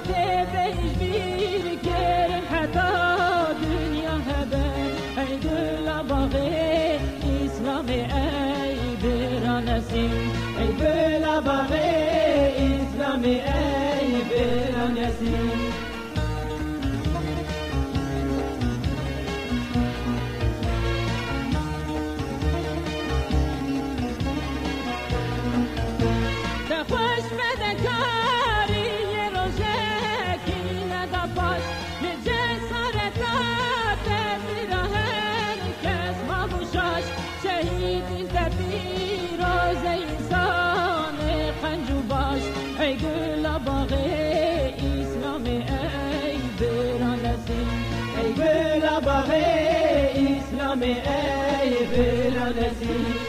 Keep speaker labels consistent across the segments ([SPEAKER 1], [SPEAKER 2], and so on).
[SPEAKER 1] عتيبه جبير كيرن حتى دنيا هبن اي باش ای گل باغ اسلام ای برانسی ای گل باغ اسلام ای برانسی وینات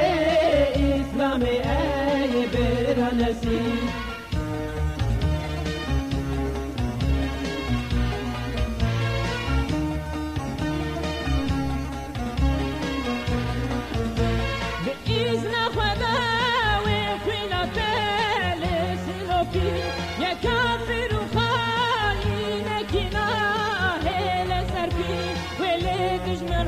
[SPEAKER 1] سلوكي يا كافر خاينك ناهل سربي ولدش من